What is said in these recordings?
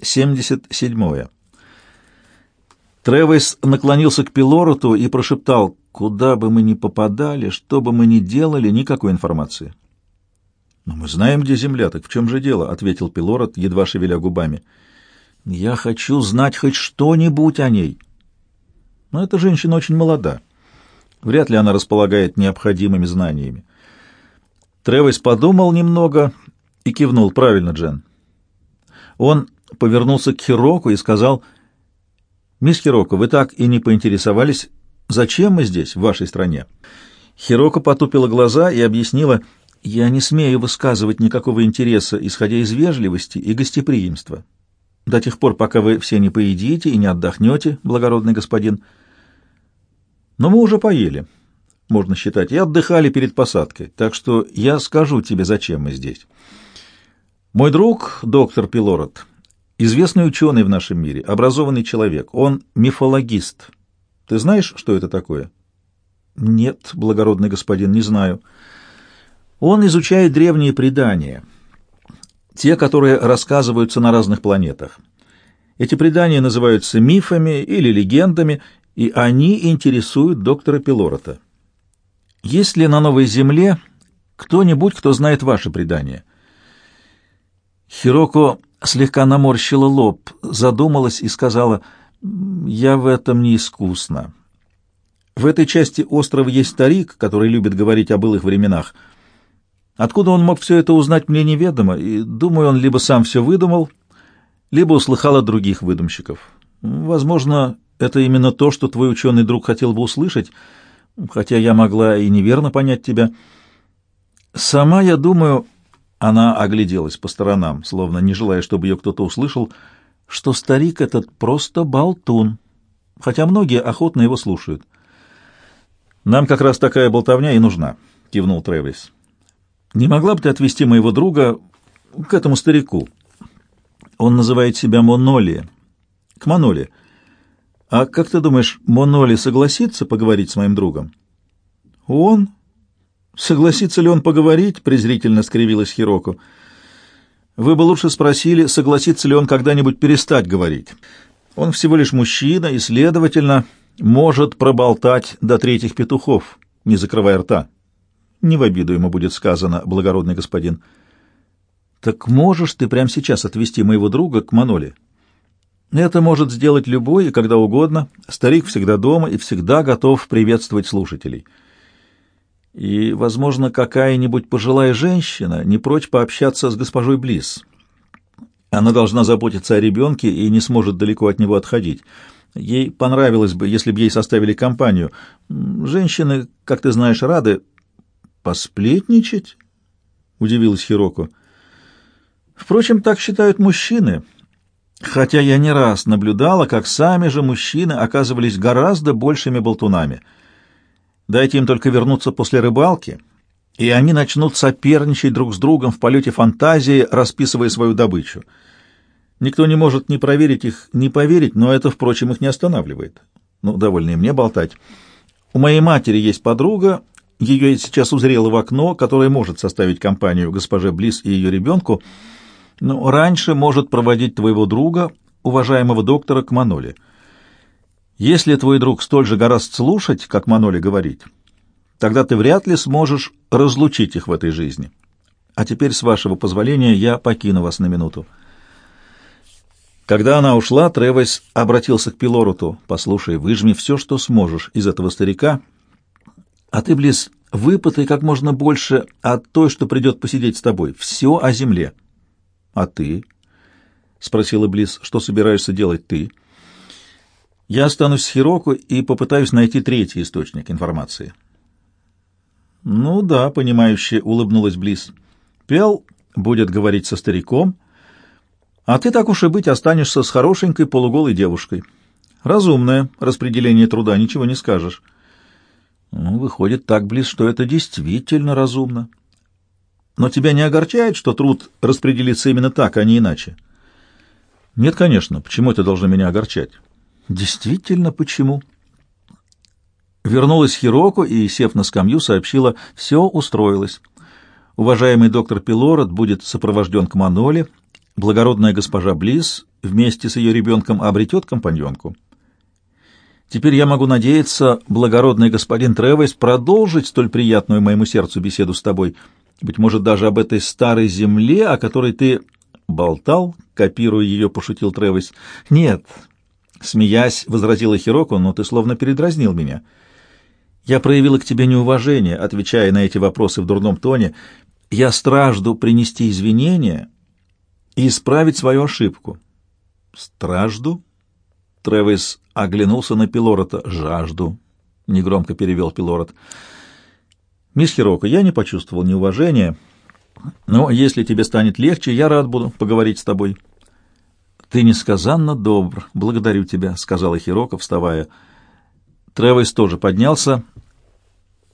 77. Тревис наклонился к Пилороту и прошептал, «Куда бы мы ни попадали, что бы мы ни делали, никакой информации». «Но мы знаем, где земля, так в чем же дело?» — ответил Пилорот, едва шевеля губами. «Я хочу знать хоть что-нибудь о ней». Но эта женщина очень молода. Вряд ли она располагает необходимыми знаниями. Тревис подумал немного и кивнул. «Правильно, Джен». Он повернулся к Хироку и сказал, «Мисс Хироко, вы так и не поинтересовались, зачем мы здесь, в вашей стране?» Хироко потупила глаза и объяснила, «Я не смею высказывать никакого интереса, исходя из вежливости и гостеприимства. До тех пор, пока вы все не поедите и не отдохнете, благородный господин. Но мы уже поели, можно считать, и отдыхали перед посадкой, так что я скажу тебе, зачем мы здесь. Мой друг, доктор Пилород, Известный ученый в нашем мире, образованный человек. Он мифологист. Ты знаешь, что это такое? Нет, благородный господин, не знаю. Он изучает древние предания, те, которые рассказываются на разных планетах. Эти предания называются мифами или легендами, и они интересуют доктора Пилорота. Есть ли на Новой Земле кто-нибудь, кто знает ваши предания? Хироко слегка наморщила лоб, задумалась и сказала, «Я в этом не искусна. В этой части острова есть старик, который любит говорить о былых временах. Откуда он мог все это узнать, мне неведомо, и, думаю, он либо сам все выдумал, либо услыхал от других выдумщиков. Возможно, это именно то, что твой ученый друг хотел бы услышать, хотя я могла и неверно понять тебя. Сама я думаю, она огляделась по сторонам, словно не желая, чтобы ее кто-то услышал, что старик этот просто болтун, хотя многие охотно его слушают. «Нам как раз такая болтовня и нужна», — кивнул Трэвис. «Не могла бы ты отвезти моего друга к этому старику? Он называет себя Моноли. К Моноли. А как ты думаешь, Моноли согласится поговорить с моим другом?» «Он?» Согласится ли он поговорить? презрительно скривилась Хироку. Вы бы лучше спросили, согласится ли он когда-нибудь перестать говорить. Он всего лишь мужчина и, следовательно, может проболтать до третьих петухов, не закрывая рта. Не в обиду ему будет сказано, благородный господин. Так можешь ты прямо сейчас отвезти моего друга к Маноле? Это может сделать любой и когда угодно. Старик всегда дома и всегда готов приветствовать слушателей. И, возможно, какая-нибудь пожилая женщина не прочь пообщаться с госпожой Близ. Она должна заботиться о ребенке и не сможет далеко от него отходить. Ей понравилось бы, если бы ей составили компанию. Женщины, как ты знаешь, рады посплетничать, — удивилась Хироко. Впрочем, так считают мужчины, хотя я не раз наблюдала, как сами же мужчины оказывались гораздо большими болтунами — Дайте им только вернуться после рыбалки, и они начнут соперничать друг с другом в полете фантазии, расписывая свою добычу. Никто не может ни проверить их, ни поверить, но это, впрочем, их не останавливает. Ну, довольно и мне болтать. У моей матери есть подруга, ее сейчас узрела в окно, которая может составить компанию госпоже Близ и ее ребенку, но раньше может проводить твоего друга, уважаемого доктора, к Маноле. Если твой друг столь же гораст слушать, как Маноли говорит, тогда ты вряд ли сможешь разлучить их в этой жизни. А теперь, с вашего позволения, я покину вас на минуту. Когда она ушла, Тревес обратился к Пилоруту. «Послушай, выжми все, что сможешь из этого старика, а ты, Близ, выпытай как можно больше от той, что придет посидеть с тобой. Все о земле». «А ты?» — спросила Близ. «Что собираешься делать ты?» Я останусь с Хироку и попытаюсь найти третий источник информации. Ну да, понимающе улыбнулась Близ. Пел будет говорить со стариком, а ты так уж и быть останешься с хорошенькой полуголой девушкой. Разумное распределение труда, ничего не скажешь. Ну, выходит так, Близ, что это действительно разумно. Но тебя не огорчает, что труд распределится именно так, а не иначе? Нет, конечно. Почему это должно меня огорчать? Действительно, почему? Вернулась Хироко и, сев на скамью, сообщила, все устроилось. Уважаемый доктор Пилород будет сопровожден к Маноле, благородная госпожа Близ вместе с ее ребенком обретет компаньонку. Теперь я могу надеяться, благородный господин Тревес, продолжить столь приятную моему сердцу беседу с тобой, быть может, даже об этой старой земле, о которой ты болтал, копируя ее, пошутил Тревес. Нет, смеясь, возразила Хироко, но ты словно передразнил меня. Я проявила к тебе неуважение, отвечая на эти вопросы в дурном тоне. Я стражду принести извинения и исправить свою ошибку. Стражду? Тревис оглянулся на Пилорота. «Жажду», — негромко перевел Пилорот. «Мисс Хироко, я не почувствовал неуважения, но если тебе станет легче, я рад буду поговорить с тобой». «Ты несказанно добр. Благодарю тебя», — сказала Хироко, вставая. Тревис тоже поднялся.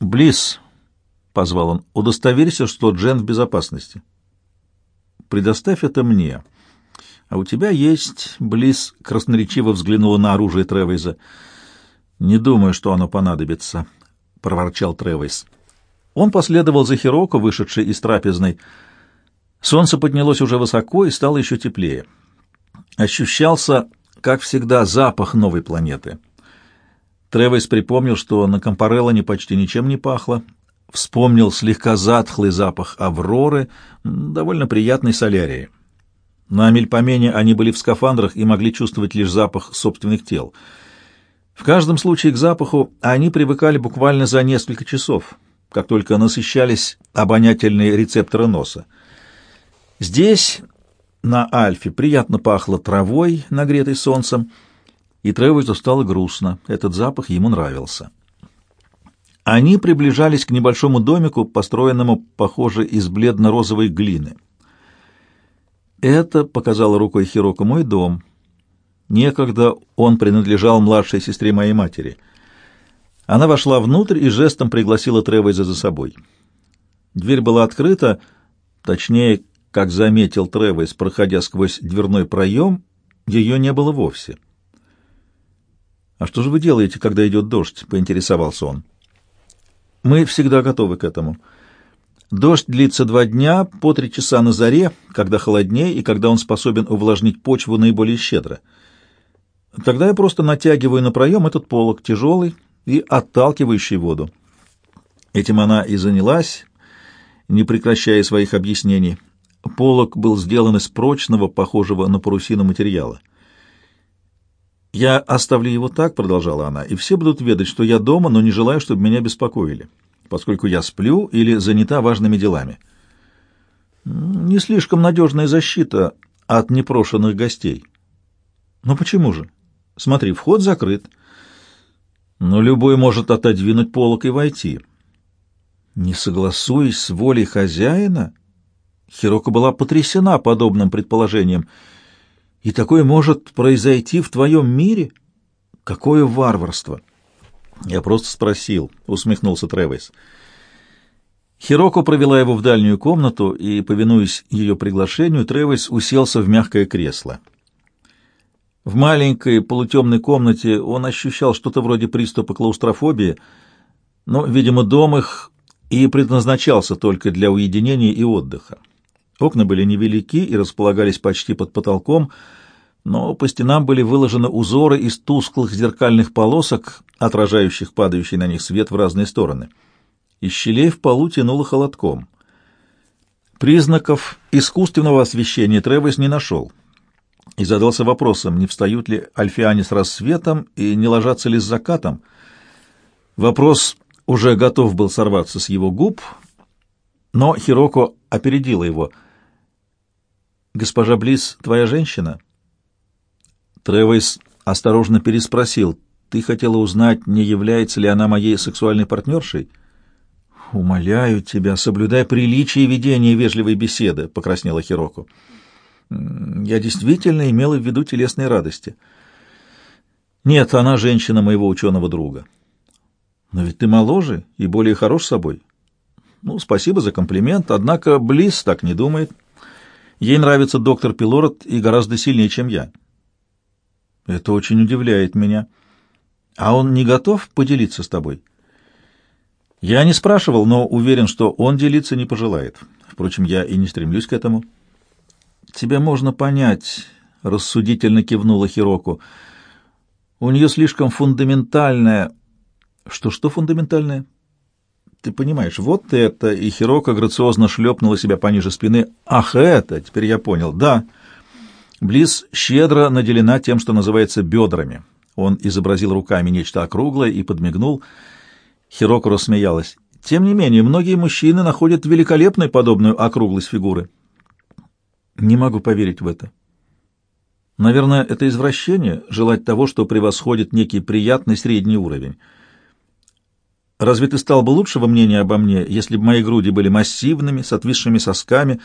«Близ», — позвал он, — «удостоверься, что Джен в безопасности». «Предоставь это мне». А у тебя есть, Близ красноречиво взглянула на оружие Тревейза. Не думаю, что оно понадобится, проворчал Тревейз. Он последовал за Хироко, вышедшей из трапезной. Солнце поднялось уже высоко и стало еще теплее. Ощущался, как всегда, запах новой планеты. Тревейс припомнил, что на Компареллоне почти ничем не пахло. Вспомнил слегка затхлый запах Авроры, довольно приятной солярии. На Мельпомене они были в скафандрах и могли чувствовать лишь запах собственных тел. В каждом случае к запаху они привыкали буквально за несколько часов, как только насыщались обонятельные рецепторы носа. Здесь, на Альфе, приятно пахло травой, нагретой солнцем, и Тревойзу стало грустно. Этот запах ему нравился. Они приближались к небольшому домику, построенному, похоже, из бледно-розовой глины. «Это», — показала рукой Хироко, — «мой дом. Некогда он принадлежал младшей сестре моей матери». Она вошла внутрь и жестом пригласила Тревойза за собой. Дверь была открыта, точнее, как заметил Тревойз, проходя сквозь дверной проем, ее не было вовсе. «А что же вы делаете, когда идет дождь?» — поинтересовался он. «Мы всегда готовы к этому». Дождь длится два дня, по три часа на заре, когда холоднее и когда он способен увлажнить почву наиболее щедро. Тогда я просто натягиваю на проем этот полог, тяжелый и отталкивающий воду. Этим она и занялась, не прекращая своих объяснений. Полог был сделан из прочного, похожего на парусину материала. «Я оставлю его так», — продолжала она, — «и все будут ведать, что я дома, но не желаю, чтобы меня беспокоили» поскольку я сплю или занята важными делами. Не слишком надежная защита от непрошенных гостей. Но почему же? Смотри, вход закрыт. Но любой может отодвинуть полок и войти. Не согласуясь с волей хозяина, Хирока была потрясена подобным предположением. И такое может произойти в твоем мире? Какое варварство! Я просто спросил, усмехнулся Тревис. Хироко провела его в дальнюю комнату, и, повинуясь ее приглашению, Тревис уселся в мягкое кресло. В маленькой полутемной комнате он ощущал что-то вроде приступа клаустрофобии, но, видимо, дом их и предназначался только для уединения и отдыха. Окна были невелики и располагались почти под потолком, но по стенам были выложены узоры из тусклых зеркальных полосок, отражающих падающий на них свет в разные стороны. Из щелей в полу тянуло холодком. Признаков искусственного освещения Тревес не нашел и задался вопросом, не встают ли альфиане с рассветом и не ложатся ли с закатом. Вопрос уже готов был сорваться с его губ, но Хироко опередила его. «Госпожа Близ, твоя женщина?» Тревойс осторожно переспросил. «Ты хотела узнать, не является ли она моей сексуальной партнершей?» «Умоляю тебя, соблюдай приличие и ведение вежливой беседы», — покраснела Хироку. «Я действительно имела в виду телесные радости». «Нет, она женщина моего ученого друга». «Но ведь ты моложе и более хорош собой». «Ну, спасибо за комплимент, однако Близ так не думает. Ей нравится доктор Пилород и гораздо сильнее, чем я». Это очень удивляет меня. А он не готов поделиться с тобой? Я не спрашивал, но уверен, что он делиться не пожелает. Впрочем, я и не стремлюсь к этому. Тебя можно понять. — рассудительно кивнула Хироку. «У нее слишком фундаментальная...» «Что-что фундаментальное?» «Ты понимаешь, вот это...» И Хирока грациозно шлепнула себя пониже спины. «Ах, это! Теперь я понял. Да, Близ щедро наделена тем, что называется бедрами». Он изобразил руками нечто округлое и подмигнул. Хироко рассмеялась. Тем не менее, многие мужчины находят великолепной подобную округлость фигуры. Не могу поверить в это. Наверное, это извращение — желать того, что превосходит некий приятный средний уровень. Разве ты стал бы лучшего мнения обо мне, если бы мои груди были массивными, с отвисшими сосками?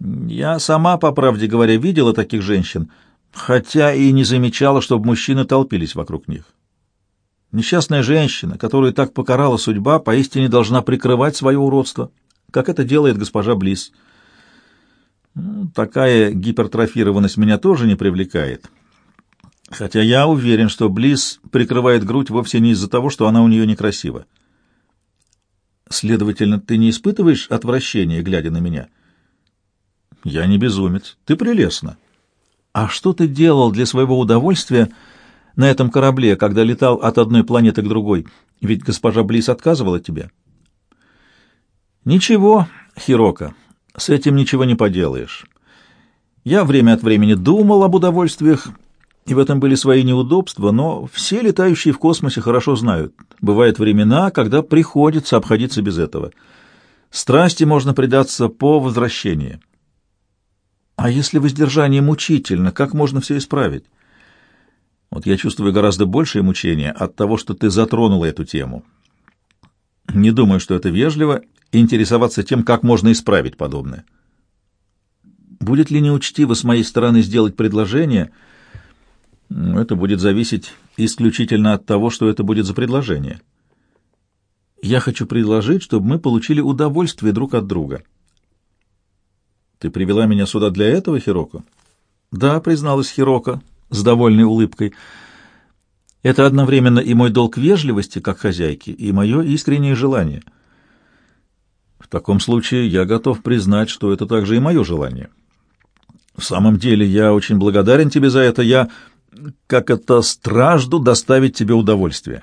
Я сама, по правде говоря, видела таких женщин, хотя и не замечала, чтобы мужчины толпились вокруг них. Несчастная женщина, которую так покарала судьба, поистине должна прикрывать свое уродство, как это делает госпожа Близ. Ну, такая гипертрофированность меня тоже не привлекает. Хотя я уверен, что Близ прикрывает грудь вовсе не из-за того, что она у нее некрасива. Следовательно, ты не испытываешь отвращения, глядя на меня? Я не безумец. Ты прелестна. А что ты делал для своего удовольствия на этом корабле, когда летал от одной планеты к другой? Ведь госпожа Близ отказывала тебе. Ничего, Хирока. С этим ничего не поделаешь. Я время от времени думал об удовольствиях, и в этом были свои неудобства, но все летающие в космосе хорошо знают. Бывают времена, когда приходится обходиться без этого. Страсти можно предаться по возвращении. А если воздержание мучительно, как можно все исправить? Вот я чувствую гораздо большее мучение от того, что ты затронула эту тему. Не думаю, что это вежливо интересоваться тем, как можно исправить подобное. Будет ли неучтиво с моей стороны сделать предложение? Это будет зависеть исключительно от того, что это будет за предложение. Я хочу предложить, чтобы мы получили удовольствие друг от друга. Ты привела меня сюда для этого, Хироко? Да, призналась Хироко с довольной улыбкой. Это одновременно и мой долг вежливости, как хозяйки, и мое искреннее желание — в таком случае я готов признать, что это также и мое желание. В самом деле, я очень благодарен тебе за это. Я, как это, стражду доставить тебе удовольствие.